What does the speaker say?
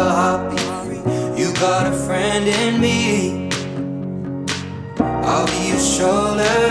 your heart be free. You got a friend in me. I'll be your shoulder.